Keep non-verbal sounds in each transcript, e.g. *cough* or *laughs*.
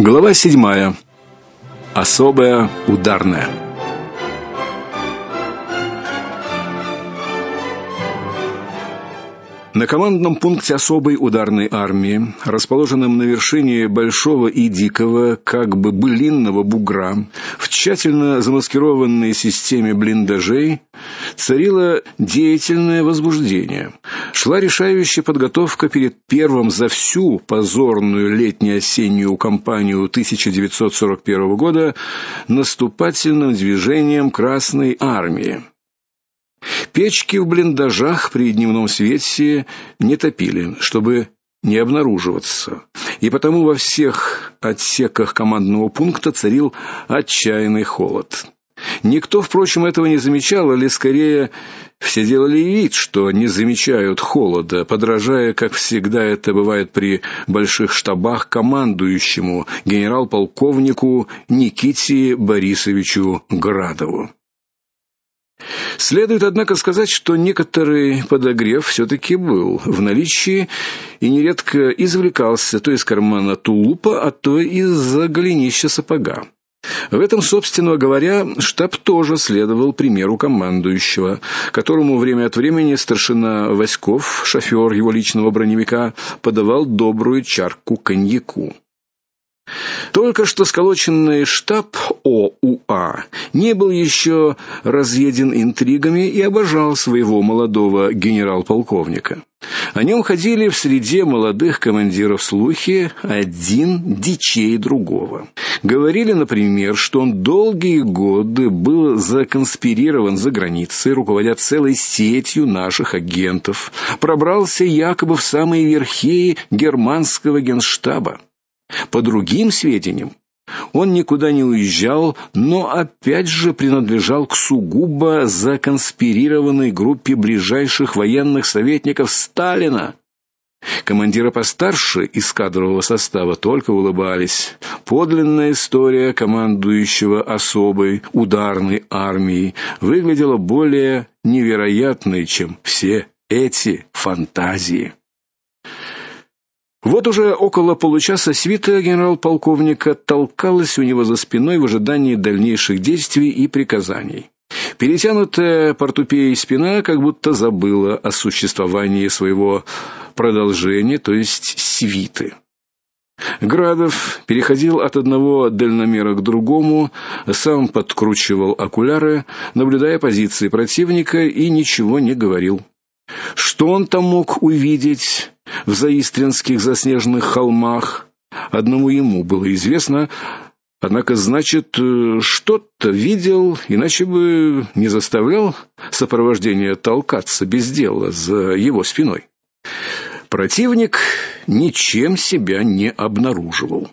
Глава седьмая. Особая ударная. На командном пункте особой ударной армии, расположенном на вершине большого и дикого, как бы былинного бугра, в тщательно замаскированной системе блиндажей, царило деятельное возбуждение. Шла решающая подготовка перед первым за всю позорную летне-осеннюю кампанию 1941 года наступательным движением Красной армии. Печки в блиндажах при дневном свете не топили, чтобы не обнаруживаться. И потому во всех отсеках командного пункта царил отчаянный холод. Никто, впрочем, этого не замечал, или скорее все делали вид, что не замечают холода, подражая, как всегда это бывает при больших штабах, командующему генерал-полковнику Никите Борисовичу Градову. Следует однако сказать, что некоторый подогрев все таки был в наличии и нередко извлекался то из кармана тулупа, а то из-за голенища сапога. В этом, собственно говоря, штаб тоже следовал примеру командующего, которому время от времени старшина Васьков, шофер его личного броневика, подавал добрую чарку коньяку. Только что сколоченный штаб ОУА не был еще разъеден интригами и обожал своего молодого генерал-полковника. О нем ходили в среде молодых командиров слухи один дичей другого. Говорили, например, что он долгие годы был законспирирован за границей, руководя целой сетью наших агентов, пробрался якобы в самые верхи германского генштаба. По другим сведениям, он никуда не уезжал, но опять же принадлежал к сугубо законспирированной группе ближайших военных советников Сталина. Командиры постарше из кадрового состава только улыбались. Подлинная история командующего особой ударной армией выглядела более невероятной, чем все эти фантазии. Вот уже около получаса свита генерал-полковника толкалась у него за спиной в ожидании дальнейших действий и приказаний. Перетянутая портупеей спина как будто забыла о существовании своего продолжения, то есть свиты. Градов переходил от одного дальномера к другому, сам подкручивал окуляры, наблюдая позиции противника и ничего не говорил. Что он там мог увидеть в заистринских заснеженных холмах, одному ему было известно, однако значит, э, что-то видел, иначе бы не заставлял сопровождение толкаться без дела за его спиной. Противник ничем себя не обнаруживал.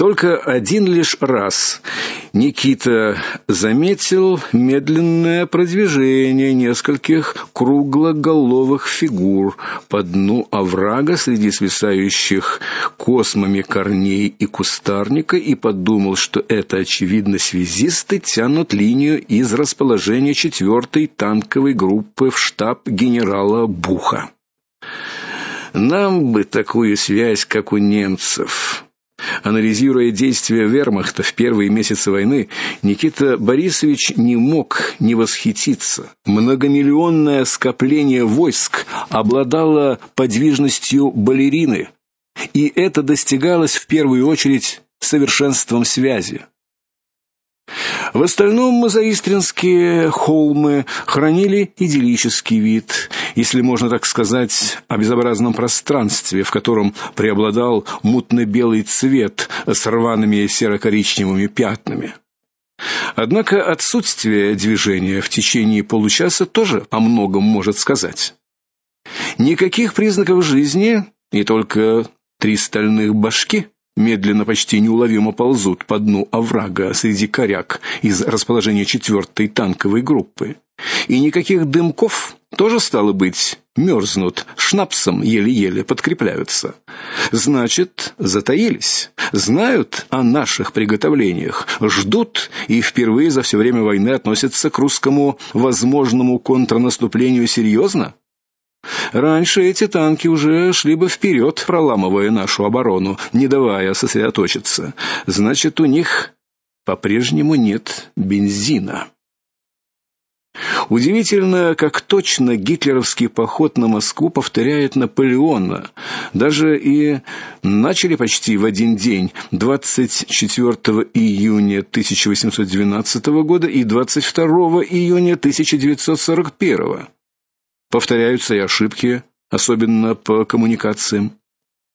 Только один лишь раз Никита заметил медленное продвижение нескольких круглоголовых фигур по дну оврага среди свисающих космами корней и кустарника и подумал, что это очевидно связисты тянут линию из расположения четвертой танковой группы в штаб генерала Буха. Нам бы такую связь, как у немцев. Анализируя действия Вермахта в первые месяцы войны, Никита Борисович не мог не восхититься. Многомиллионное скопление войск обладало подвижностью балерины, и это достигалось в первую очередь совершенством связи. В остальном мозаистринские холмы хранили идиллический вид, если можно так сказать, о безобразном пространстве, в котором преобладал мутно-белый цвет с рваными серо-коричневыми пятнами. Однако отсутствие движения в течение получаса тоже о многом может сказать. Никаких признаков жизни, и только три стальных башки медленно, почти неуловимо ползут по дну оврага среди коряк из расположения четвертой танковой группы. И никаких дымков тоже стало быть мерзнут, шнапсом еле-еле подкрепляются. Значит, затаились, знают о наших приготовлениях, ждут и впервые за все время войны относятся к русскому возможному контрнаступлению серьезно? Раньше эти танки уже шли бы вперед, проламывая нашу оборону, не давая сосредоточиться. Значит, у них по-прежнему нет бензина. Удивительно, как точно гитлеровский поход на Москву повторяет Наполеона. Даже и начали почти в один день, 24 июня 1812 года и 22 июня 1941. Повторяются и ошибки, особенно по коммуникациям.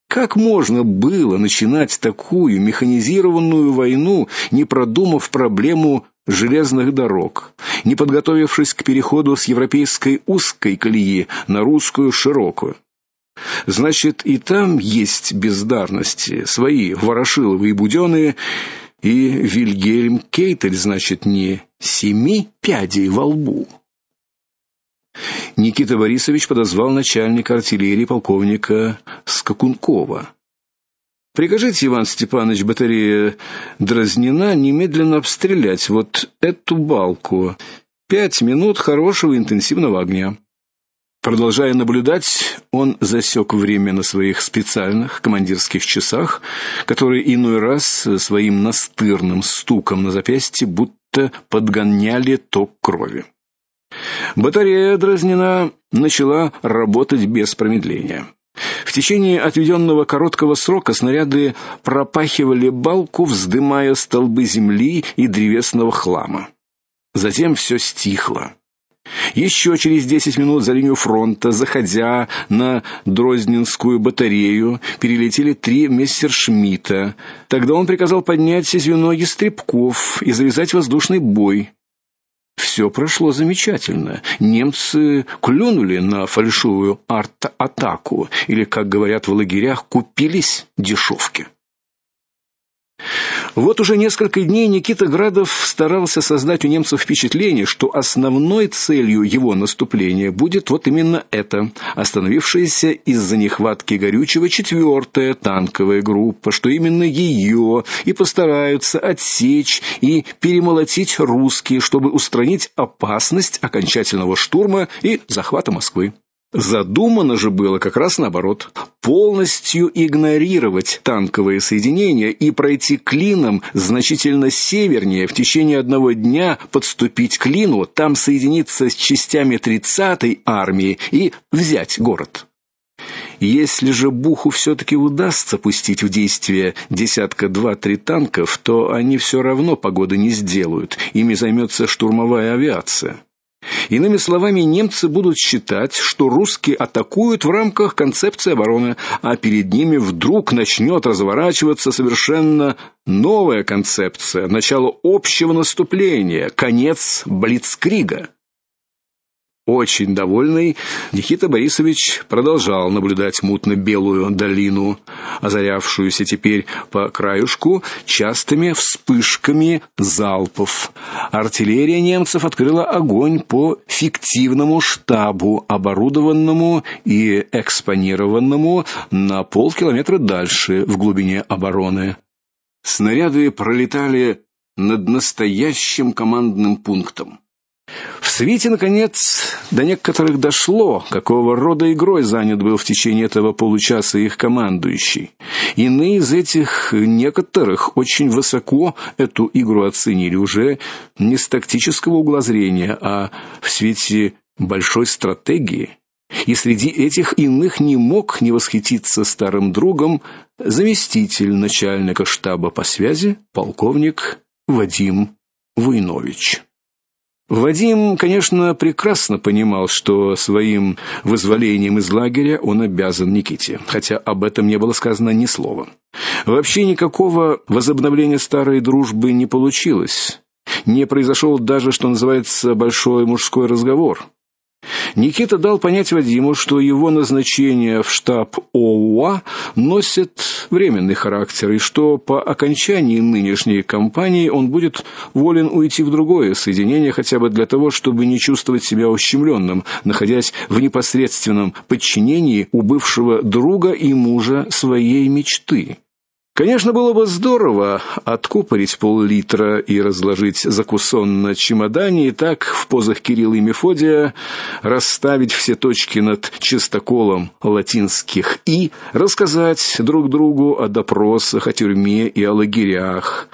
Как можно было начинать такую механизированную войну, не продумав проблему железных дорог, не подготовившись к переходу с европейской узкой колеи на русскую широкую. Значит, и там есть бездарности, свои ворошиловые будённые, и Вильгельм Кейтель, значит, не семи пядей во лбу. Никита Борисович подозвал начальника артиллерии полковника Скакункова. Прикажите, Иван Степанович, батарея Дразнина немедленно обстрелять вот эту балку. Пять минут хорошего интенсивного огня. Продолжая наблюдать, он засек время на своих специальных командирских часах, которые иной раз своим настырным стуком на запястье будто подгоняли ток крови. Батарея Дразнина начала работать без промедления. В течение отведенного короткого срока снаряды пропахивали балку, вздымая столбы земли и древесного хлама. Затем все стихло. Еще через десять минут за линию фронта, заходя на Дроздненскую батарею, перелетели три мессершмитта. Тогда он приказал поднять звено стрелков и завязать воздушный бой. Все прошло замечательно. Немцы клюнули на фальшивую арт-атаку или, как говорят в лагерях, купились дешевки. Вот уже несколько дней Никита Градов старался создать у немцев впечатление, что основной целью его наступления будет вот именно это, остановившаяся из-за нехватки горючего четвертая танковая группа, что именно ее и постараются отсечь и перемолотить русские, чтобы устранить опасность окончательного штурма и захвата Москвы. Задумано же было как раз наоборот полностью игнорировать танковые соединения и пройти клином значительно севернее в течение одного дня подступить к Лину, там соединиться с частями 30-й армии и взять город. Если же Буху все таки удастся пустить в действие десятка два-три танков, то они все равно погоды не сделают. Ими займется штурмовая авиация. Иными словами, немцы будут считать, что русские атакуют в рамках концепции обороны, а перед ними вдруг начнет разворачиваться совершенно новая концепция, начало общего наступления, конец блицкрига. Очень довольный, Никита Борисович продолжал наблюдать мутно-белую долину, озарявшуюся теперь по краюшку частыми вспышками залпов. Артиллерия немцев открыла огонь по фиктивному штабу, оборудованному и экспонированному на полкилометра дальше в глубине обороны. Снаряды пролетали над настоящим командным пунктом. В свете наконец до некоторых дошло, какого рода игрой занят был в течение этого получаса их командующий. Иные из этих некоторых очень высоко эту игру оценили уже не с тактического угла зрения, а в свете большой стратегии. И среди этих иных не мог не восхититься старым другом заместитель начальника штаба по связи полковник Вадим Войнович. Вадим, конечно, прекрасно понимал, что своим вызволением из лагеря он обязан Никите, хотя об этом не было сказано ни слова. Вообще никакого возобновления старой дружбы не получилось. Не произошел даже, что называется, большой мужской разговор. Никита дал понять Вадиму, что его назначение в штаб ОУА носит временный характер и что по окончании нынешней кампании он будет волен уйти в другое соединение хотя бы для того, чтобы не чувствовать себя ущемленным, находясь в непосредственном подчинении у бывшего друга и мужа своей мечты. Конечно, было бы здорово откупорить пол-литра и разложить закусон на чемодане и так в позах Кирилла и Мефодия расставить все точки над чистоколом латинских и рассказать друг другу о допросах, о тюрьме и о лагерях.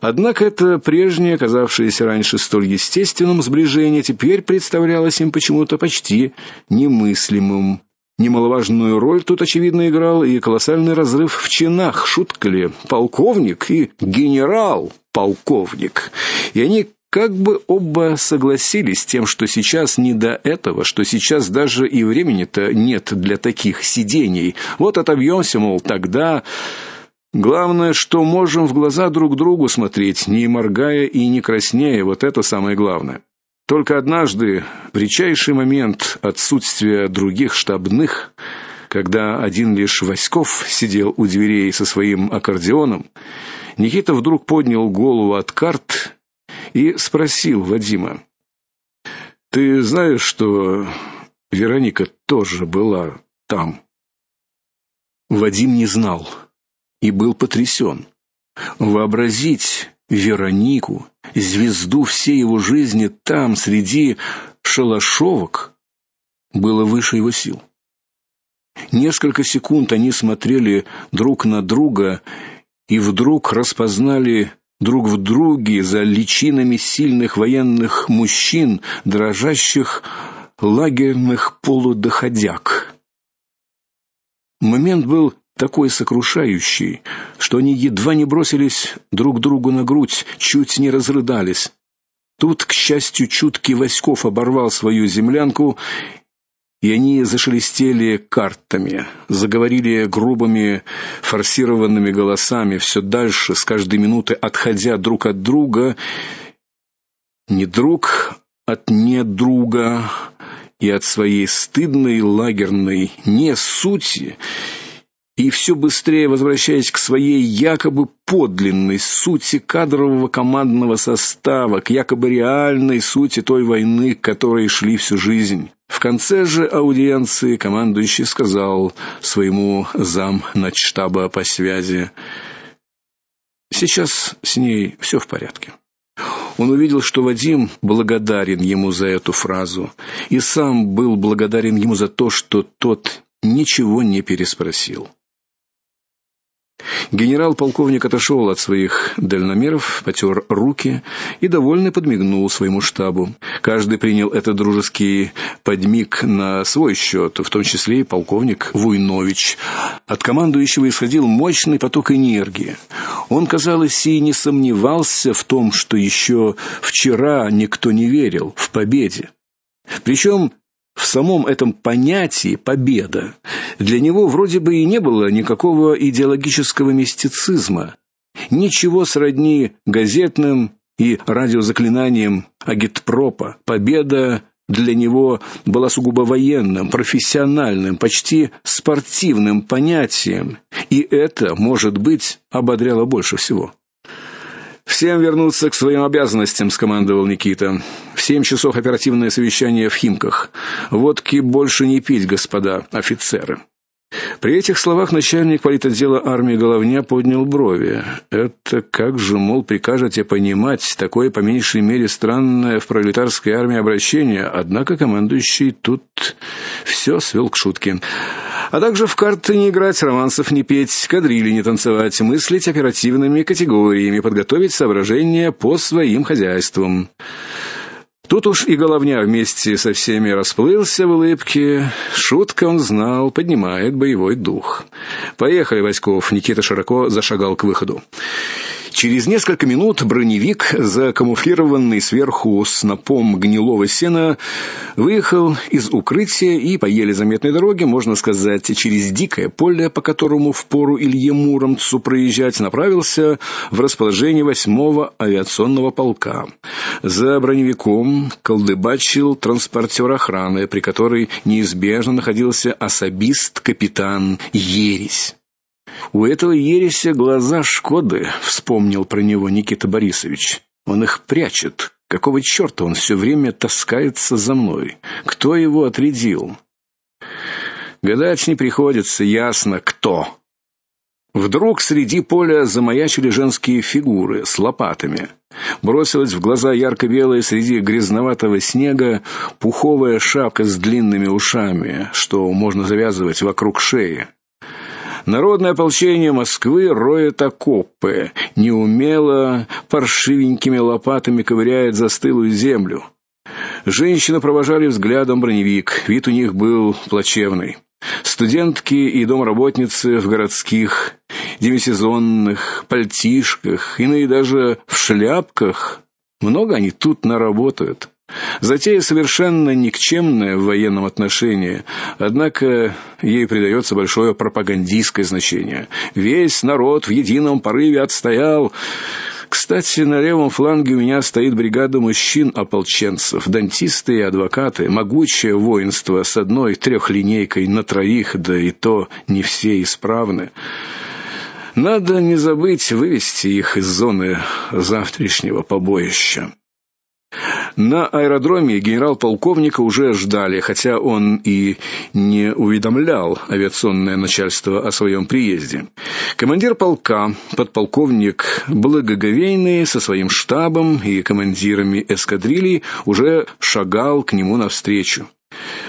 Однако это прежнее, казавшееся раньше столь естественным сближение, теперь представлялось им почему-то почти немыслимым. Немаловажную роль тут очевидно играл и колоссальный разрыв в чинах, шутка ли, полковник и генерал-полковник. И они как бы оба согласились с тем, что сейчас не до этого, что сейчас даже и времени-то нет для таких сидений. Вот отобьемся, мол, тогда Главное, что можем в глаза друг другу смотреть, не моргая и не краснея, вот это самое главное. Только однажды, в редчайший момент отсутствия других штабных, когда один лишь Васьков сидел у дверей со своим аккордеоном, Никита вдруг поднял голову от карт и спросил Вадима: "Ты знаешь, что Вероника тоже была там?" Вадим не знал и был потрясен. Вообразить Веронику, звезду всей его жизни там среди шалашовок было выше его сил. Несколько секунд они смотрели друг на друга и вдруг распознали друг в друге за личинами сильных военных мужчин, дрожащих лагерных полудоходяг. Момент был такой сокрушающий, что они едва не бросились друг другу на грудь, чуть не разрыдались. Тут, к счастью, чуткий Васьков оборвал свою землянку, и они зашелестели картами, заговорили грубыми форсированными голосами, все дальше, с каждой минуты отходя друг от друга, не друг от не друга и от своей стыдной лагерной не сути и все быстрее возвращаясь к своей якобы подлинной сути кадрового командного состава, к якобы реальной сути той войны, к которой шли всю жизнь. В конце же аудиенции командующий сказал своему зам начштаба по связи: "Сейчас с ней все в порядке". Он увидел, что Вадим благодарен ему за эту фразу, и сам был благодарен ему за то, что тот ничего не переспросил. Генерал-полковник отошел от своих дальномеров, потер руки и довольно подмигнул своему штабу. Каждый принял этот дружеский подмиг на свой счет, в том числе и полковник Вуйнович. От командующего исходил мощный поток энергии. Он, казалось, и не сомневался в том, что еще вчера никто не верил в победе. Причем в самом этом понятии победа для него вроде бы и не было никакого идеологического мистицизма, ничего сродни газетным и радиозаклинаниям агитпропа. Победа для него была сугубо военным, профессиональным, почти спортивным понятием, и это, может быть, ободряло больше всего. Всем вернуться к своим обязанностям, скомандовал Никита. В семь часов оперативное совещание в Химках. Водки больше не пить, господа офицеры. При этих словах начальник политотдела армии Головня поднял брови. Это как же, мол, прикажете понимать такое по меньшей мере странное в пролетарской армии обращение, однако командующий тут все свел к шутке. А также в карты не играть, романсов не петь, кадрили не танцевать, мыслить оперативными категориями, подготовить соображения по своим хозяйствам. Тут уж и головня вместе со всеми расплылся в улыбке. Шутка он знал, поднимает боевой дух. Поехали, Васьков. Никита широко зашагал к выходу. Через несколько минут броневик, закамуфлированный сверху снопом гнилого сена, выехал из укрытия и по еле заметной дороге, можно сказать, через дикое поле, по которому впору Илье Муромцу проезжать, направился в расположение восьмого авиационного полка. За броневиком колдыбачил транспортер охраны, при которой неизбежно находился особист капитан Ересь. У этого ереся глаза Шкоды, вспомнил про него Никита Борисович. Он их прячет. Какого черта он все время таскается за мной? Кто его отрядил? Гадать не приходится, ясно кто. Вдруг среди поля замаячили женские фигуры с лопатами. Бросилась в глаза ярко-белая среди грязноватого снега пуховая шапка с длинными ушами, что можно завязывать вокруг шеи. Народное ополчение Москвы роет окопы, неумело паршивенькими лопатами ковыряет застылую землю. Женщины провожали взглядом броневик. Вид у них был плачевный. Студентки и домработницы в городских демисезонных пальтишках, иные даже в шляпках. Много они тут наработают. Затея совершенно никчемная в военном отношении, однако ей придается большое пропагандистское значение. Весь народ в едином порыве отстоял кстати, на левом фланге у меня стоит бригада мужчин-ополченцев, дантисты и адвокаты, могучее воинство с одной трехлинейкой на троих, да и то не все исправны. Надо не забыть вывести их из зоны завтрашнего побоища. На аэродроме генерал-полковника уже ждали, хотя он и не уведомлял авиационное начальство о своем приезде. Командир полка, подполковник Благоговейный со своим штабом и командирами эскадрильи уже шагал к нему навстречу.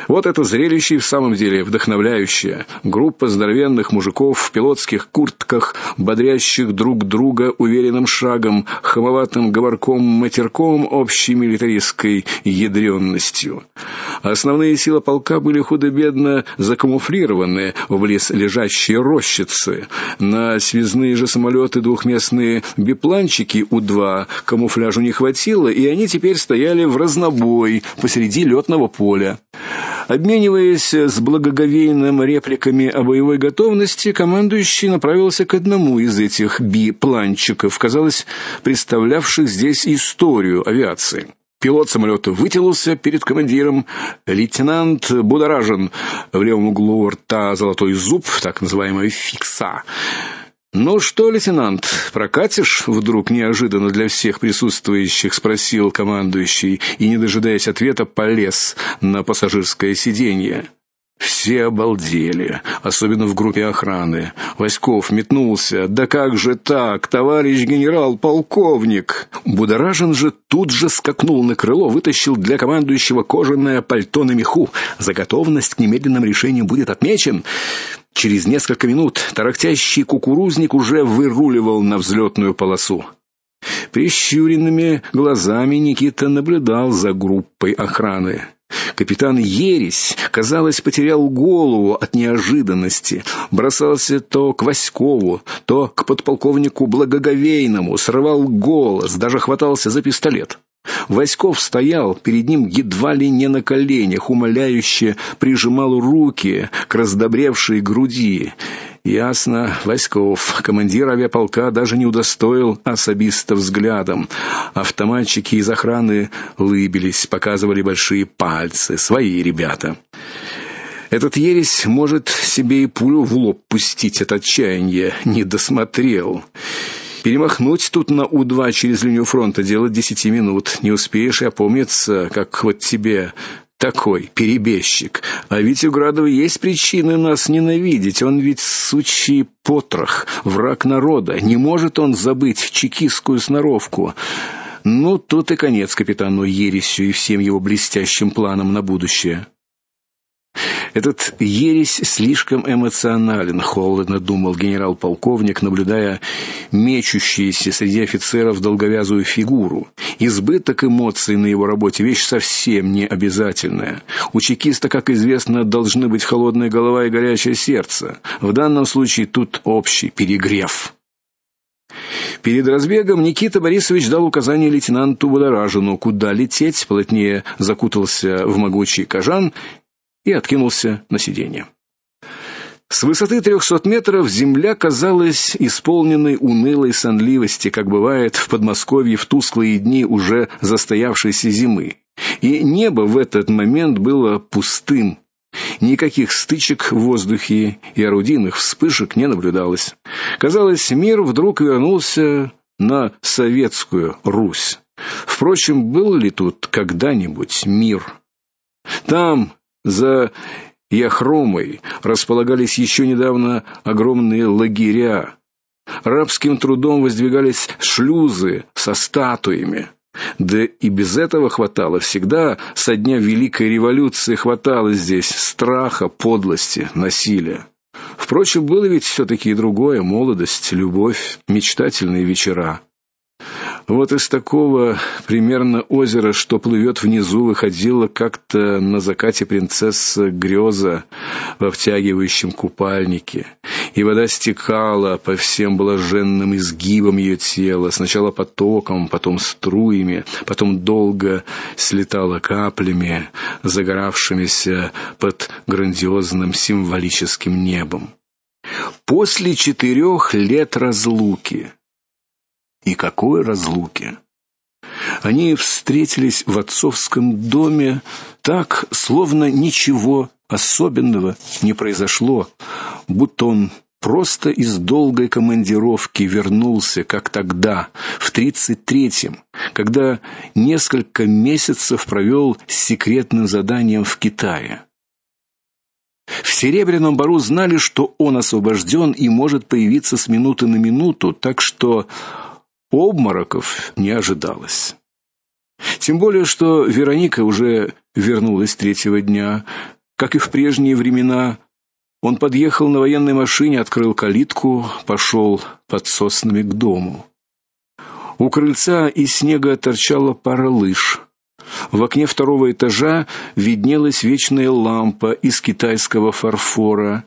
Вот это зрелище в самом деле вдохновляющее. Группа здоровенных мужиков в пилотских куртках, бодрящих друг друга уверенным шагом, хамоватым говорком-матерком общей милитаристской ядрённостью. Основные силы полка были худо-бедно закамуфлированы в лес лежащие рощицы. На связные же самолеты двухместные бипланчики У-2 камуфляжу не хватило, и они теперь стояли в разнобой посреди летного поля. Обмениваясь с благоговейным репликами о боевой готовности, командующий направился к одному из этих бипланчиков, казалось, представлявших здесь историю авиации. Пилот самолета вытянулся перед командиром. Лейтенант Будоражин в левом углу рта золотой зуб, так называемая фикса. "Ну что, лейтенант, прокатишь?" вдруг неожиданно для всех присутствующих спросил командующий и не дожидаясь ответа полез на пассажирское сиденье. Все обалдели, особенно в группе охраны. Васьков метнулся: "Да как же так, товарищ генерал-полковник?" Будоражин же тут же скакнул на крыло, вытащил для командующего кожаное пальто на меху. За готовность к немедленному решению будет отмечен. Через несколько минут тарахтящий кукурузник уже выруливал на взлетную полосу. Прищуренными глазами Никита наблюдал за группой охраны. Капитан Ересь, казалось, потерял голову от неожиданности, бросался то к Васькову, то к подполковнику Благоговейному, срывал голос, даже хватался за пистолет. Васьков стоял перед ним едва ли не на коленях, умоляюще прижимал руки к раздобревшей груди. Ясно, Васьков, командир авиаполка, даже не удостоил особиста взглядом. Автоматчики из охраны лыбились, показывали большие пальцы, свои ребята. Этот ересь может себе и пулю в лоб пустить от отчаяния, не досмотрел. Перемахнуть тут на У2 через линию фронта дело десяти минут. Не успеешь и опомниться, как вот тебе такой перебежчик. А ведь у Градова есть причины нас ненавидеть. Он ведь сучий потрох, враг народа. Не может он забыть чекистскую сноровку. Ну, тут и конец капитану Ересю и всем его блестящим планам на будущее. Этот ересь слишком эмоционален, холодно думал генерал-полковник, наблюдая мечущуюся среди офицеров долговязую фигуру. Избыток эмоций на его работе вещь совсем не обязательная. У чекиста, как известно, должны быть холодная голова и горячее сердце. В данном случае тут общий перегрев. Перед разбегом Никита Борисович дал указание лейтенанту Водоражину, куда лететь, плотнее закутался в могучий кожан и откинулся на сиденье. С высоты трехсот метров земля казалась исполненной унылой сонливости, как бывает в Подмосковье в тусклые дни уже застоявшейся зимы. И небо в этот момент было пустым. Никаких стычек в воздухе и орудийных вспышек не наблюдалось. Казалось, мир вдруг вернулся на советскую Русь. Впрочем, был ли тут когда-нибудь мир? Там за Яхромой располагались еще недавно огромные лагеря. Рабским трудом воздвигались шлюзы со статуями. Да и без этого хватало всегда, со дня Великой революции хватало здесь страха, подлости, насилия. Впрочем, было ведь все таки и другое: молодость, любовь, мечтательные вечера. Вот из такого примерно озера, что плывет внизу, выходила как-то на закате принцесса Греза во втягивающем купальнике, и вода стекала по всем блаженным изгибам ее тела, сначала потоком, потом струями, потом долго слетала каплями, загоравшимися под грандиозным символическим небом. После четырех лет разлуки и какой разлуки! Они встретились в отцовском доме так, словно ничего особенного не произошло, будто он просто из долгой командировки вернулся, как тогда, в тридцать третьем, когда несколько месяцев провел с секретным заданием в Китае. В Серебряном бару знали, что он освобожден и может появиться с минуты на минуту, так что Обмороков не ожидалось. Тем более, что Вероника уже вернулась третьего дня, как и в прежние времена. Он подъехал на военной машине, открыл калитку, пошел под соснами к дому. У крыльца из снега торчала пара лыж. В окне второго этажа виднелась вечная лампа из китайского фарфора.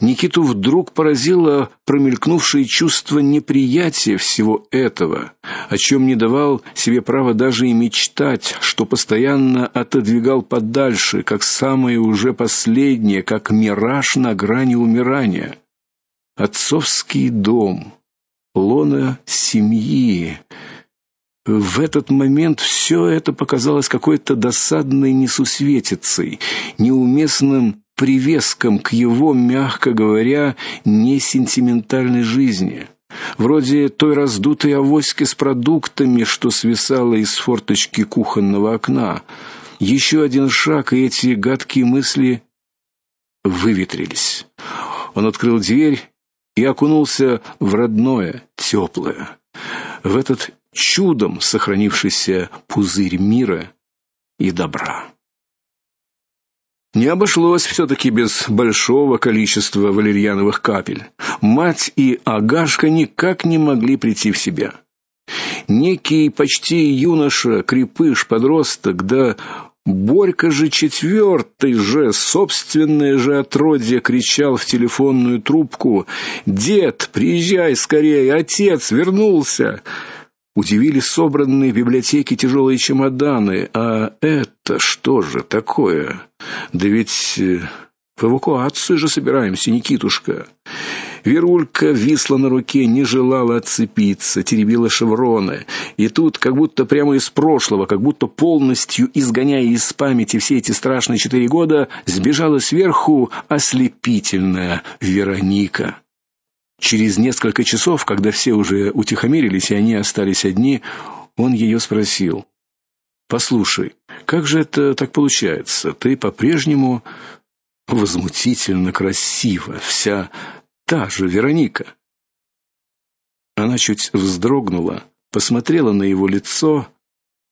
Никиту вдруг поразило промелькнувшее чувство неприятия всего этого, о чем не давал себе права даже и мечтать, что постоянно отодвигал подальше, как самое уже последнее, как мираж на грани умирания. Отцовский дом, лона семьи. В этот момент все это показалось какой-то досадной несусветицей, неуместным привеском к его, мягко говоря, не сентиментальной жизни. Вроде той раздутой авоськи с продуктами, что свисала из форточки кухонного окна. Еще один шаг, и эти гадкие мысли выветрились. Он открыл дверь и окунулся в родное, теплое, в этот чудом сохранившийся пузырь мира и добра. Не обошлось все таки без большого количества валерьяновых капель. Мать и Агашка никак не могли прийти в себя. Некий почти юноша, крепыш, подросток, да Борька же четвертый же, собственное же отродье кричал в телефонную трубку: "Дед, приезжай скорее, отец вернулся!" Удивили собранные в библиотеке тяжелые чемоданы. А это что же такое? Да ведь э, в эвакуацию же собираемся, Никитушка. Верулька висла на руке, не желала отцепиться, теребила шевроны. И тут, как будто прямо из прошлого, как будто полностью изгоняя из памяти все эти страшные четыре года, сбежала сверху ослепительная Вероника. Через несколько часов, когда все уже утихомирились и они остались одни, он ее спросил: "Послушай, как же это так получается? Ты по-прежнему возмутительно красива, вся та же Вероника". Она чуть вздрогнула, посмотрела на его лицо,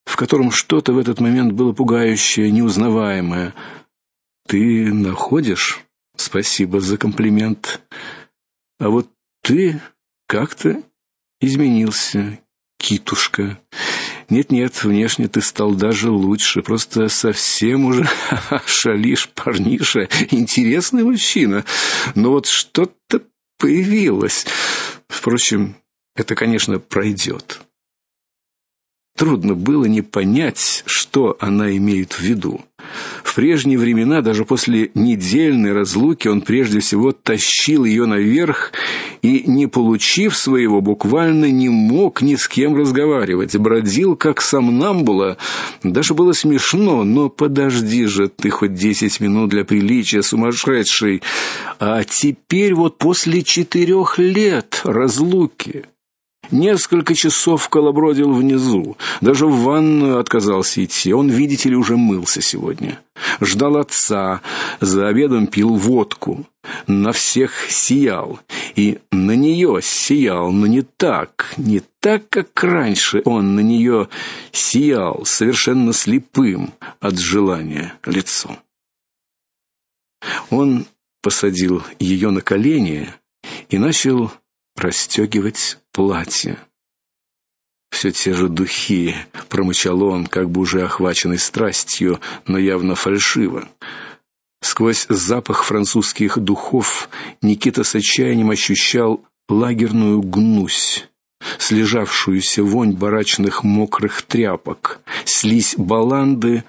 в котором что-то в этот момент было пугающее, неузнаваемое. Ты находишь? Спасибо за комплимент. А вот ты как-то изменился, китушка. Нет-нет, внешне ты стал даже лучше, просто совсем уже *laughs* шалишь, парниша, интересный мужчина. Но вот что-то появилось. Впрочем, это, конечно, пройдет. Трудно было не понять, что она имеет в виду. В прежние времена, даже после недельной разлуки, он прежде всего тащил ее наверх и, не получив своего, буквально не мог ни с кем разговаривать, бродил как сомнамбула. Даже было смешно, но подожди же ты хоть десять минут для приличия, сумасшедший. А теперь вот после четырех лет разлуки Несколько часов колобродил внизу, даже в ванную отказался идти. Он, видите ли, уже мылся сегодня. Ждал отца, за обедом пил водку, на всех сиял и на нее сиял, но не так, не так, как раньше он на нее сиял, совершенно слепым от желания лицом. Он посадил ее на колени и начал расстегивать платье. Все те же духи, промычал он, как бы уже охваченный страстью, но явно фальшиво. Сквозь запах французских духов Никита с отчаянием ощущал лагерную гнусь, слежавшуюся вонь барачных мокрых тряпок, слизь баланды,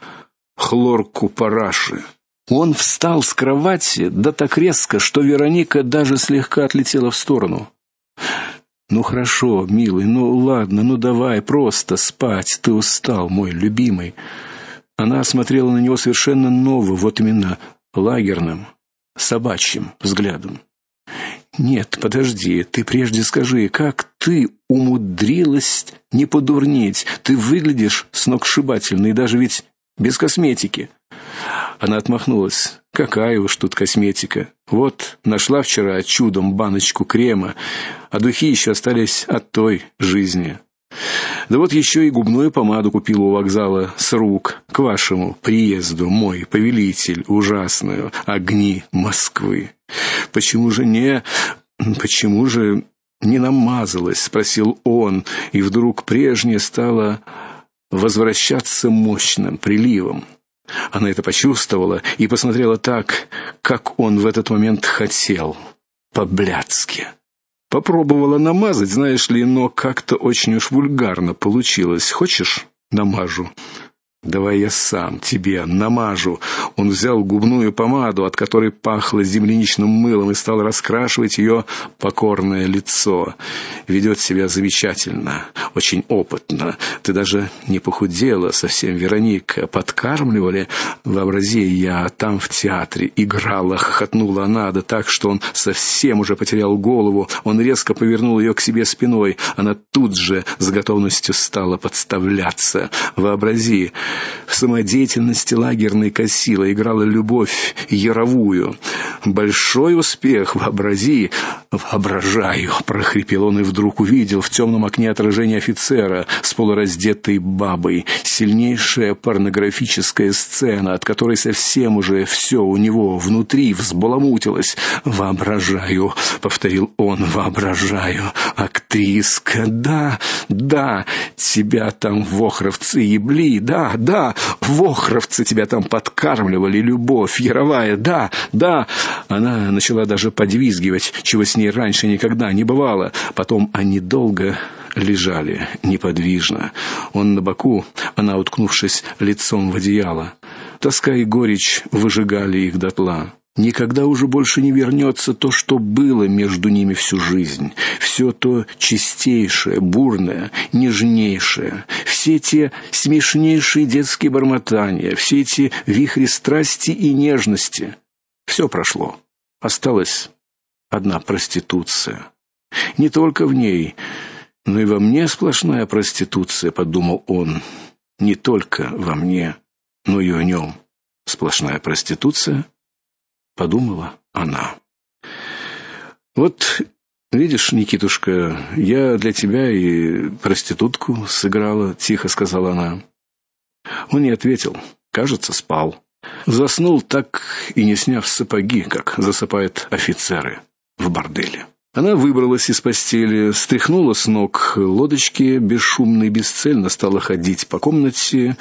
хлорку параши. Он встал с кровати, да так резко, что Вероника даже слегка отлетела в сторону. Ну хорошо, милый, ну ладно, ну давай просто спать. Ты устал, мой любимый. Она смотрела на него совершенно новым, вот именно лагерным, собачьим взглядом. Нет, подожди, ты прежде скажи, как ты умудрилась не подурнеть? Ты выглядишь сногсшибательно и даже ведь без косметики. Она отмахнулась. Какая уж тут косметика. Вот, нашла вчера чудом баночку крема, а духи еще остались от той жизни. Да вот еще и губную помаду купила у вокзала с рук к вашему приезду, мой повелитель, ужасную огни Москвы. Почему же не почему же не намазалась, спросил он, и вдруг прежнее стало возвращаться мощным приливом. Она это почувствовала и посмотрела так, как он в этот момент хотел, по-блядски. Попробовала намазать, знаешь ли, но как-то очень уж вульгарно получилось. Хочешь, намажу? Давай я сам тебе намажу. Он взял губную помаду, от которой пахло земляничным мылом, и стал раскрашивать ее покорное лицо. Ведет себя замечательно, очень опытно. Ты даже не похудела совсем, Вероника. Подкармливали. Вообрази, я там в театре играла, хохотнула она, да так, что он совсем уже потерял голову. Он резко повернул ее к себе спиной. Она тут же с готовностью стала подставляться. Вообрази, в самодеятельности лагерной косила, играла любовь яровую. Большой успех, вообрази, воображаю, прохрипел он и вдруг увидел в темном окне отражение офицера с полураздетой бабой. Сильнейшая порнографическая сцена, от которой совсем уже все у него внутри взбаламутилось. Воображаю, повторил он, воображаю. Актриска, да, да, тебя там вохровцы ебли, да, да, вохровцы тебя там подкармливали, любовь яровая, да, да. Она начала даже подвизгивать, чего с ней раньше никогда не бывало. Потом они долго лежали неподвижно. Он на боку, она уткнувшись лицом в одеяло. Тоска и горечь выжигали их дотла. Никогда уже больше не вернется то, что было между ними всю жизнь, все то чистейшее, бурное, нежнейшее, все те смешнейшие детские бормотания, все эти вихри страсти и нежности. Все прошло. Осталась одна проституция. Не только в ней, но и во мне сплошная проституция, подумал он. Не только во мне, но и в нем сплошная проституция подумала она. Вот видишь, Никитушка, я для тебя и проститутку сыграла, тихо сказала она. Он не ответил, кажется, спал. Заснул так и не сняв сапоги, как засыпают офицеры в борделе. Она выбралась из постели, стряхнула с ног лодочки, бесшумно и бесцельно стала ходить по комнате,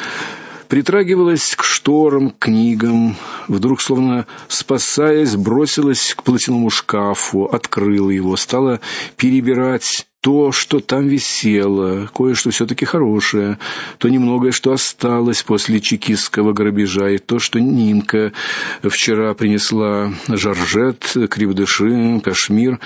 притрагивалась к шторам, книгам, вдруг словно спасаясь, бросилась к платяному шкафу, открыла его, стала перебирать то, что там висело, кое-что все таки хорошее, то немногое, что осталось после чекистского грабежа, и то, что Нинка вчера принесла Жоржет, Кривдыши, Кашмир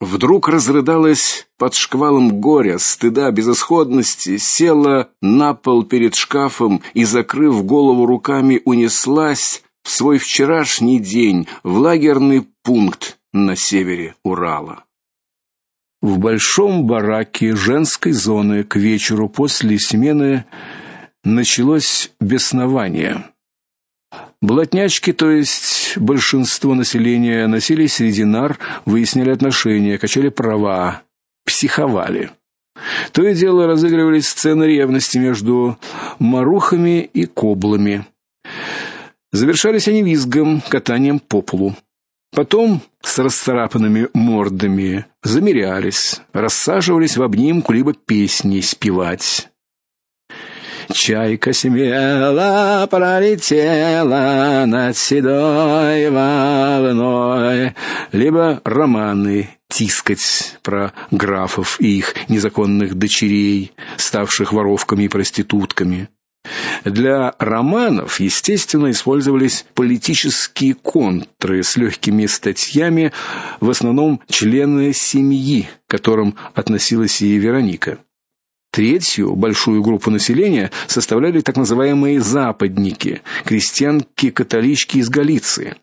вдруг разрыдалась под шквалом горя, стыда, безысходности, села на пол перед шкафом и, закрыв голову руками, унеслась в свой вчерашний день в лагерный пункт на севере Урала. В большом бараке женской зоны к вечеру после смены началось беснование. Блатнячки, то есть большинство населения, носили среди нар, выясняли отношения, качали права, психовали. То и дело разыгрывались сцены ревности между марухами и коблами. Завершались они визгом, катанием по полу. Потом с расцарапанными мордами замерялись, рассаживались в обнимку либо песни спевать. Чайка смело пролетела над седой волной, либо романы тискать про графов и их незаконных дочерей, ставших воровками и проститутками. Для романов, естественно, использовались политические контры с легкими статьями, в основном члены семьи, к которым относилась и Вероника. Третью большую группу населения составляли так называемые западники, крестьянки-католички из Галиции.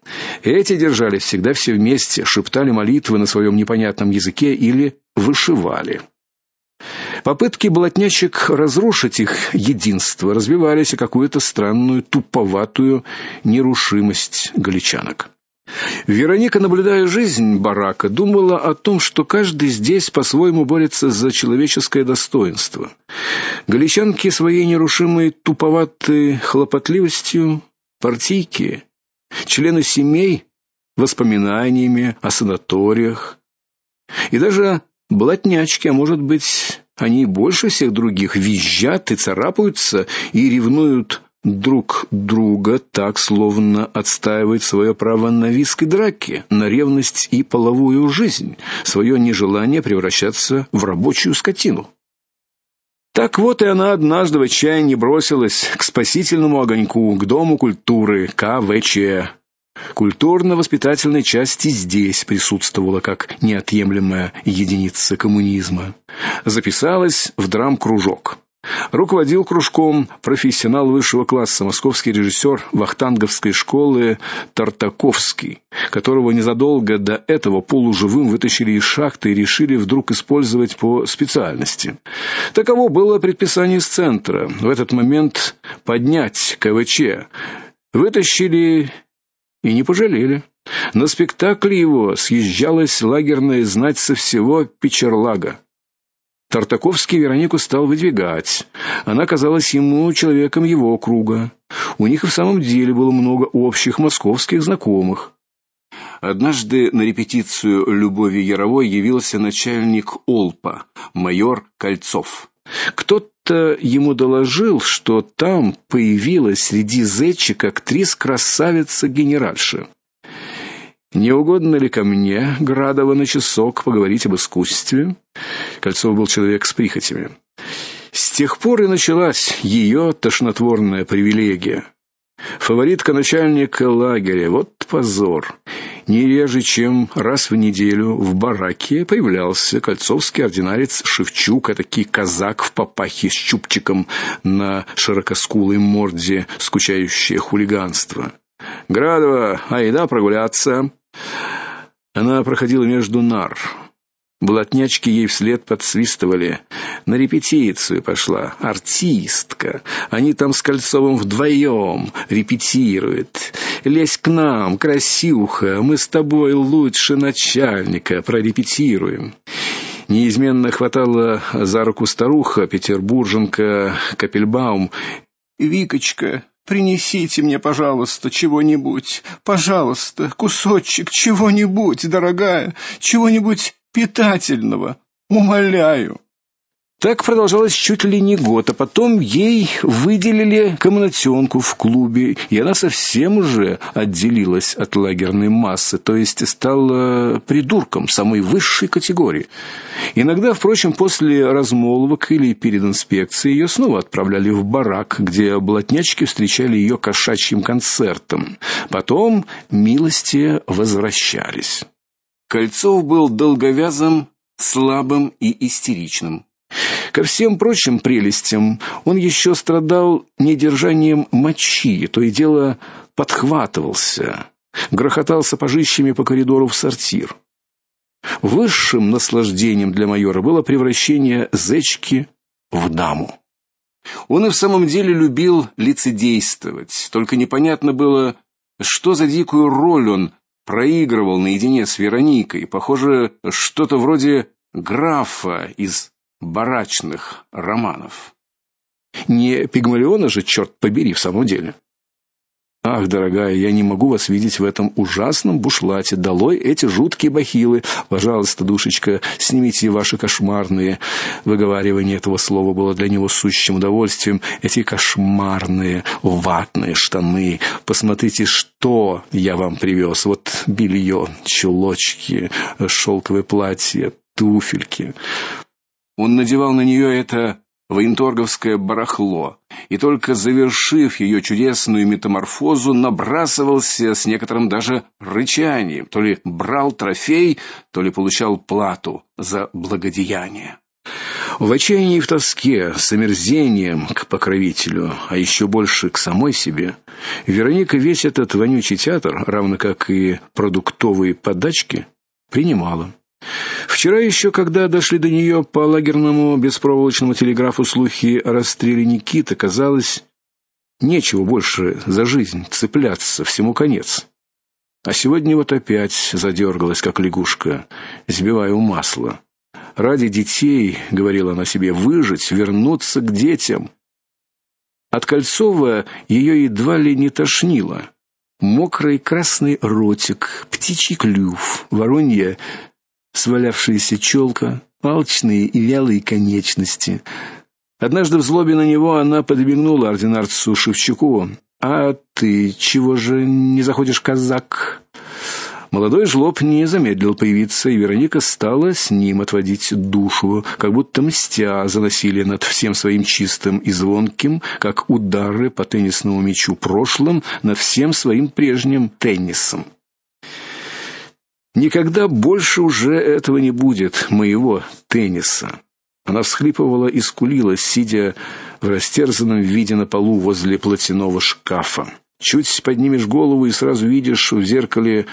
Эти держались всегда все вместе, шептали молитвы на своем непонятном языке или вышивали. Попытки блатнячек разрушить их единство развивались и какую-то странную туповатую нерушимость галичанок. Вероника, наблюдая жизнь барака, думала о том, что каждый здесь по-своему борется за человеческое достоинство. Галичанки своей нерушимой туповатой хлопотливостью, партийки, члены семей воспоминаниями о санаториях и даже блатнячки, а может быть, они больше всех других визжат и царапаются и ревнуют друг друга так, словно отстаивают свое право на виск и драки, на ревность и половую жизнь, свое нежелание превращаться в рабочую скотину. Так вот и она однажды в отчаянии бросилась к спасительному огоньку, к дому культуры КВЧ. Культурно-воспитательная часть и здесь присутствовала как неотъемлемая единица коммунизма. Записалась в драм-кружок. Руководил кружком профессионал высшего класса, московский режиссер Вахтанговской школы Тартаковский, которого незадолго до этого полуживым вытащили из шахты и решили вдруг использовать по специальности. Таково было предписание из центра. В этот момент поднять КВЧ. Вытащили и не пожалели. На спектакле его съезжалась лагерная знать со всего Печерлага. Тартаковский Веронику стал выдвигать. Она казалась ему человеком его круга. У них и в самом деле было много общих московских знакомых. Однажды на репетицию Любови Яровой явился начальник Олпа, майор Кольцов. Кто-то ему доложил, что там появилась среди зетчик актрис-красавица-генеральша. Не угодно ли ко мне, Градова, на часок поговорить об искусстве? Кольцов был человек с прихотями. С тех пор и началась ее тошнотворная привилегия. Фаворитка начальника лагеря. Вот позор. Не реже, чем раз в неделю в бараке появлялся кольцовский ординарец Шевчук, этакий казак в папахе с чубчиком на широкоскулой морде, скучающее хулиганство. Градова, айда прогуляться. Она проходила между нар. Блатнячки ей вслед подсвистывали. На репетицию пошла артистка. Они там с Кольцовым вдвоем репетируют. Лезь к нам, красюха, мы с тобой лучше начальника прорепетируем. Неизменно хватала за руку старуха, петербурженка Капельбаум. Викочка, Принесите мне, пожалуйста, чего-нибудь. Пожалуйста, кусочек чего-нибудь, дорогая, чего-нибудь питательного. Умоляю. Так продолжалось чуть ли не год, а потом ей выделили комнатенку в клубе, и она совсем уже отделилась от лагерной массы, то есть стала придурком самой высшей категории. Иногда, впрочем, после размолвок или перед инспекцией ее снова отправляли в барак, где блатнячки встречали ее кошачьим концертом. Потом милости возвращались. Кольцов был долговязым, слабым и истеричным. Ко всем прочим прелестям он еще страдал недержанием мочи, то и дело подхватывался, грохотал сапожищами по коридору в сортир. Высшим наслаждением для майора было превращение зечки в даму. Он и в самом деле любил лицедействовать, только непонятно было, что за дикую роль он проигрывал наедине с Вероникой, похоже, что-то вроде графа из барачных романов. Не Пигмалиона же, черт побери, в самом деле. Ах, дорогая, я не могу вас видеть в этом ужасном бушлате. Долой эти жуткие бахилы. Пожалуйста, душечка, снимите ваши кошмарные. Выговаривание этого слова было для него сущим удовольствием. Эти кошмарные ватные штаны. Посмотрите, что я вам привез. Вот белье, чулочки, шелковое платье, туфельки. Он надевал на нее это военторговское барахло, и только завершив ее чудесную метаморфозу, набрасывался с некоторым даже рычанием, то ли брал трофей, то ли получал плату за благодеяние. В отчаянии и в тоске, с омерзением к покровителю, а еще больше к самой себе, Вероника весь этот вонючий театр, равно как и продуктовые подачки, принимала. Вчера еще, когда дошли до нее по лагерному беспроволочному телеграфу слухи о расстреле Никиты, казалось, нечего больше за жизнь цепляться, всему конец. А сегодня вот опять задергалась, как лягушка, сбивая у масла. Ради детей, говорила она себе, выжить, вернуться к детям. От Кольцова ее едва ли не тошнило. Мокрый красный ротик, птичий клюв, воронья свалявшаяся челка, алчные и вялые конечности. Однажды в злобе на него она подмигнула ординарцу Шевчуку. А ты чего же не заходишь, казак? Молодой жлоб не замедлил появиться, и Вероника стала с ним отводить душу, как будто мстя за насилие над всем своим чистым и звонким, как удары по теннисному мячу прошлым над всем своим прежним теннисом. Никогда больше уже этого не будет, моего тенниса. Она всхлипывала и скулила, сидя в растерзанном виде на полу возле платяного шкафа. Чуть поднимешь голову и сразу видишь в зеркале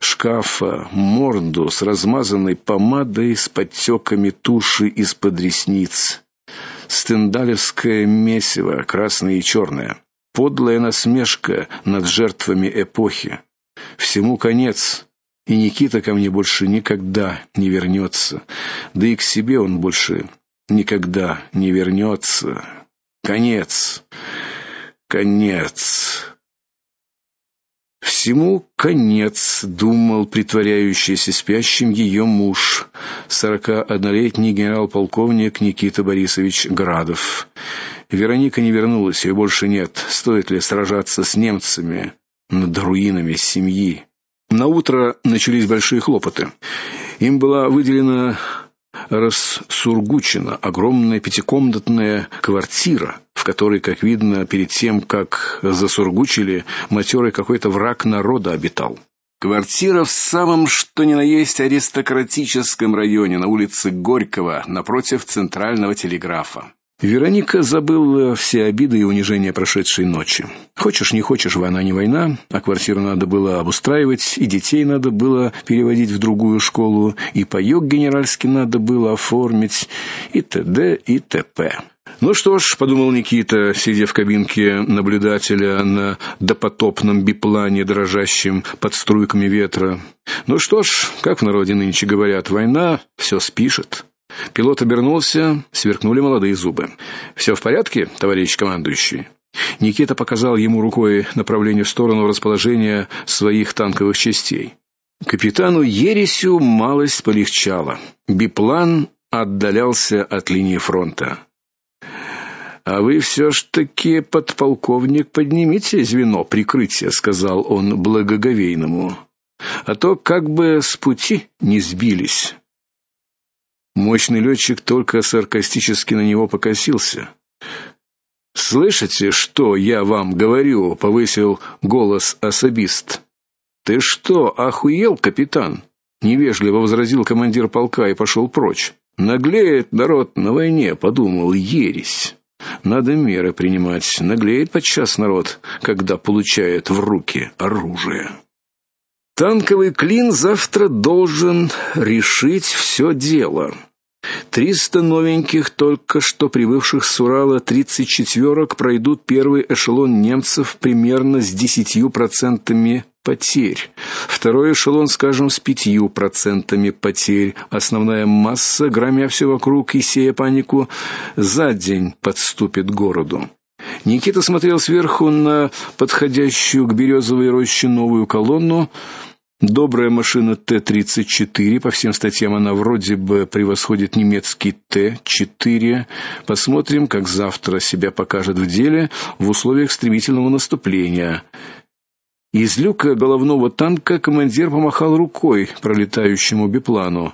шкафа морду с размазанной помадой, с подтеками туши из-под ресниц. Стендалевское месиво, красное и черное. Подлая насмешка над жертвами эпохи. Всему конец. И Никита ко мне больше никогда не вернется. Да и к себе он больше никогда не вернется. Конец. Конец. Всему конец, думал притворяющийся спящим ее муж, сорокаоднолетний генерал-полковник Никита Борисович Градов. Вероника не вернулась, ее больше нет. Стоит ли сражаться с немцами над руинами семьи? На утро начались большие хлопоты. Им была выделена Рассургучина, огромная пятикомнатная квартира, в которой, как видно, перед тем, как засургучили, матерый какой-то враг народа обитал. Квартира в самом что ни на есть аристократическом районе на улице Горького, напротив центрального телеграфа. Вероника забыла все обиды и унижения прошедшей ночи. Хочешь не хочешь, война не война, а квартиру надо было обустраивать, и детей надо было переводить в другую школу, и паёк генеральский надо было оформить, и т.д. и т.п. Ну что ж, подумал Никита, сидя в кабинке наблюдателя на допотопном биплане, дрожащем под струйками ветра. Ну что ж, как в народе нынче говорят, война все спишет. Пилот обернулся, сверкнули молодые зубы. «Все в порядке, товарищ командующий?» Никита показал ему рукой направление в сторону расположения своих танковых частей. Капитану Ересю малость полегчало. Биплан отдалялся от линии фронта. А вы все ж таки, подполковник, поднимите звено прикрытия, сказал он благоговейному. А то как бы с пути не сбились. Мощный летчик только саркастически на него покосился. Слышите, что я вам говорю, повысил голос особист. Ты что, охуел, капитан? невежливо возразил командир полка и пошел прочь. Наглеет народ на войне, подумал ересь. Надо меры принимать. Наглеет подчас народ, когда получает в руки оружие. Танковый клин завтра должен решить все дело. Триста новеньких, только что прибывших с Урала 34-ок пройдут первый эшелон немцев примерно с десятью процентами потерь. Второй эшелон, скажем, с пятью процентами потерь. Основная масса, громя все вокруг и сея панику, за день подступит к городу. Никита смотрел сверху на подходящую к березовой роще новую колонну. Добрая машина Т-34, по всем статьям она вроде бы превосходит немецкий Т-4. Посмотрим, как завтра себя покажет в деле в условиях стремительного наступления. Из люка головного танка командир помахал рукой пролетающему биплану.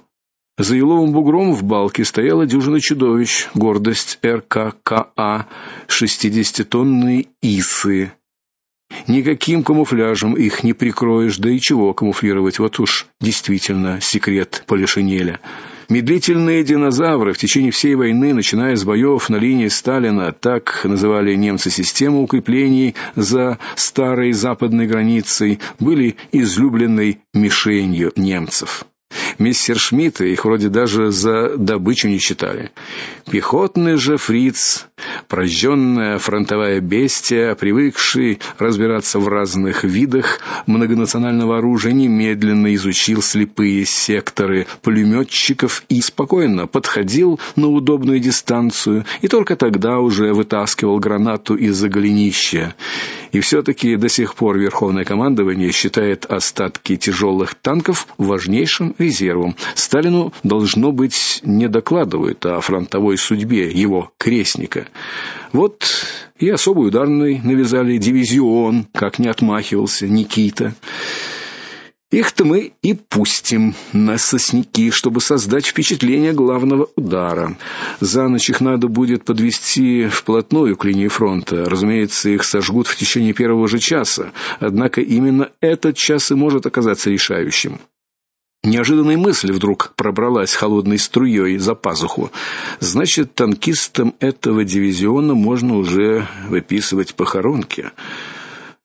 За еловым бугром в балке стояла дюжина чудовищ, гордость РККА, шестидесятитонные исы. Никаким камуфляжем их не прикроешь, да и чего камуфлировать, вот уж действительно секрет Полишинеля. Медлительные динозавры в течение всей войны, начиная с боев на линии Сталина, так называли немцы систему укреплений за старой западной границей, были излюбленной мишенью немцев. Мистер Шмидт их вроде даже за добычу не считали. Пехотный же фриц, прожженная фронтовая бестия, привыкший разбираться в разных видах многонационального оружия, немедленно изучил слепые секторы пулеметчиков и спокойно подходил на удобную дистанцию и только тогда уже вытаскивал гранату из-за голенища. И все таки до сих пор Верховное командование считает остатки тяжелых танков важнейшим резервом. Сталину должно быть не докладывают о фронтовой судьбе его крестника. Вот и особый ударный навязали дивизион, как не отмахивался Никита. Их-то мы и пустим на сосняки, чтобы создать впечатление главного удара. За ночь их надо будет подвести вплотную к линии фронта. Разумеется, их сожгут в течение первого же часа. Однако именно этот час и может оказаться решающим. Неожиданная мысль вдруг пробралась холодной струей за пазуху. Значит, танкистам этого дивизиона можно уже выписывать похоронки.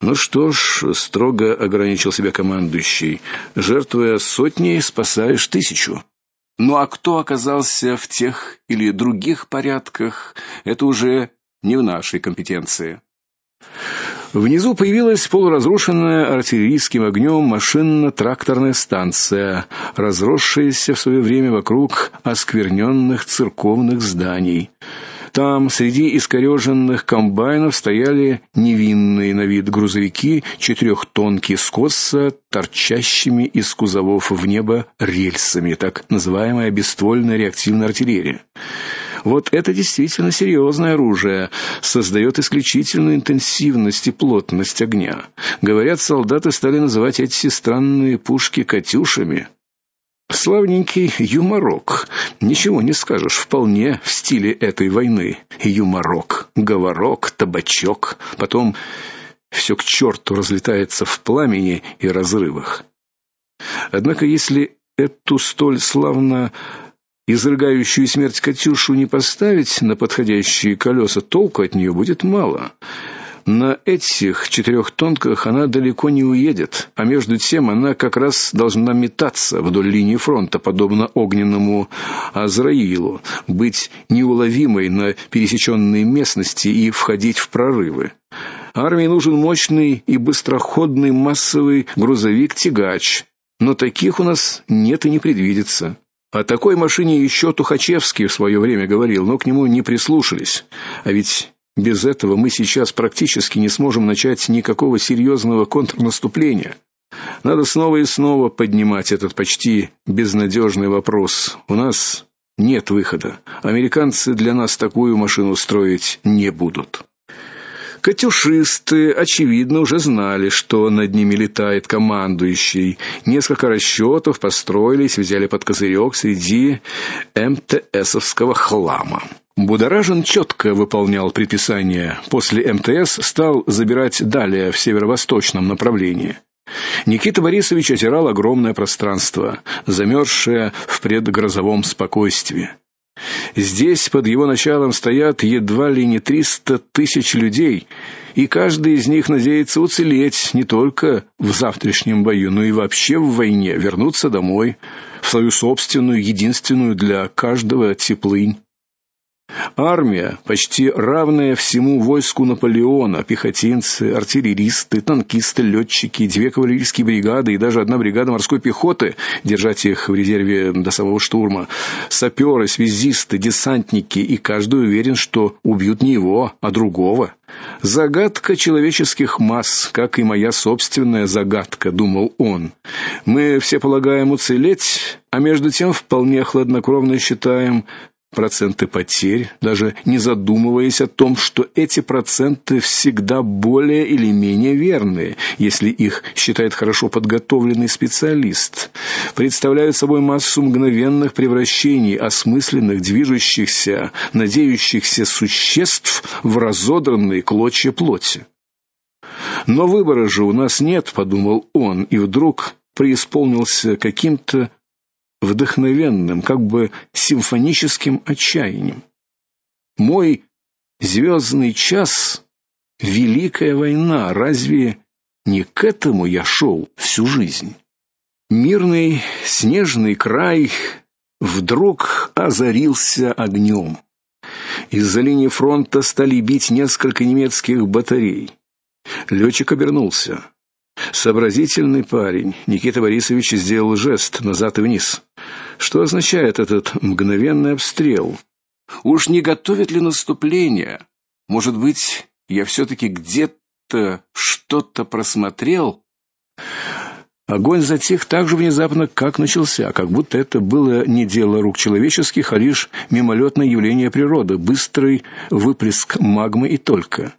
Ну что ж, строго ограничил себя командующий. Жертвуя сотни, спасаешь тысячу. Ну а кто оказался в тех или других порядках, это уже не в нашей компетенции. Внизу появилась полуразрушенная артиллерийским огнем машинно-тракторная станция, разросшаяся в свое время вокруг оскверненных церковных зданий. Там среди искореженных комбайнов стояли невинные на вид грузовики, четырехтонки с косо торчащими из кузовов в небо рельсами, так называемая бесствольная реактивная артиллерия. Вот это действительно серьезное оружие, создает исключительную интенсивность и плотность огня. Говорят, солдаты стали называть эти странные пушки катюшами. Славненький юморок. Ничего не скажешь, вполне в стиле этой войны. Юморок, говорок, табачок, потом все к черту разлетается в пламени и разрывах. Однако если эту столь славно изрыгающую смерть Катюшу не поставить на подходящие колеса, толку от нее будет мало. На этих четырех тонках она далеко не уедет, а между тем она как раз должна метаться вдоль линии фронта, подобно огненному Азраилу, быть неуловимой на пересеченной местности и входить в прорывы. Армии нужен мощный и быстроходный массовый грузовик-тягач, но таких у нас нет и не предвидится. О такой машине еще Тухачевский в свое время говорил, но к нему не прислушались. А ведь без этого мы сейчас практически не сможем начать никакого серьезного контрнаступления. Надо снова и снова поднимать этот почти безнадежный вопрос. У нас нет выхода. Американцы для нас такую машину строить не будут. Катюшисты, очевидно, уже знали, что над ними летает командующий. Несколько расчетов построились, взяли под козырек среди МТСовского хлама. Будоражин четко выполнял предписания. После МТС стал забирать далее в северо-восточном направлении. Никита Борисович озирал огромное пространство, замерзшее в предгрозовом спокойствии. Здесь под его началом стоят едва ли не триста тысяч людей, и каждый из них надеется уцелеть не только в завтрашнем бою, но и вообще в войне, вернуться домой, в свою собственную, единственную для каждого теплынь. Армия, почти равная всему войску Наполеона, пехотинцы, артиллеристы, танкисты, летчики, две кавалерийские бригады и даже одна бригада морской пехоты, держать их в резерве до самого штурма, саперы, связисты, десантники, и каждый уверен, что убьют не его, а другого. Загадка человеческих масс, как и моя собственная загадка, думал он. Мы все полагаем уцелеть, а между тем вполне хладнокровно считаем, проценты потерь, даже не задумываясь о том, что эти проценты всегда более или менее верные, если их считает хорошо подготовленный специалист. Представляют собой массу мгновенных превращений осмысленных, движущихся, надеющихся существ в разодранные клочья плоти. Но выбора же у нас нет, подумал он, и вдруг преисполнился каким-то вдохновенным, как бы симфоническим отчаянием. Мой звездный час великая война, разве не к этому я шел всю жизнь? Мирный снежный край вдруг озарился огнем. Из-за линии фронта стали бить несколько немецких батарей. Летчик обернулся. Сообразительный парень. Никита Борисович сделал жест назад и вниз. Что означает этот мгновенный обстрел? Уж не готовит ли наступление? Может быть, я все таки где-то что-то просмотрел? Огонь затих так же внезапно, как начался, как будто это было не дело рук человеческих, а лишь мимолетное явление природы, быстрый выплеск магмы и только.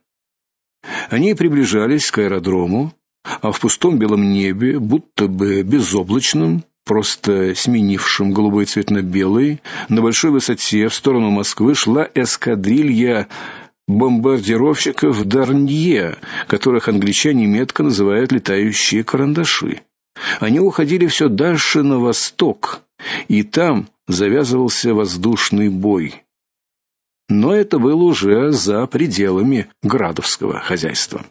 Они приближались к аэродрому, а в пустом белом небе, будто бы безоблачном, просто сменившем голубой цвет на белый, на большой высоте в сторону Москвы шла эскадрилья бомбардировщиков Дарнье, которых англичане метко называют летающие карандаши. Они уходили все дальше на восток, и там завязывался воздушный бой. Но это было уже за пределами градовского хозяйства.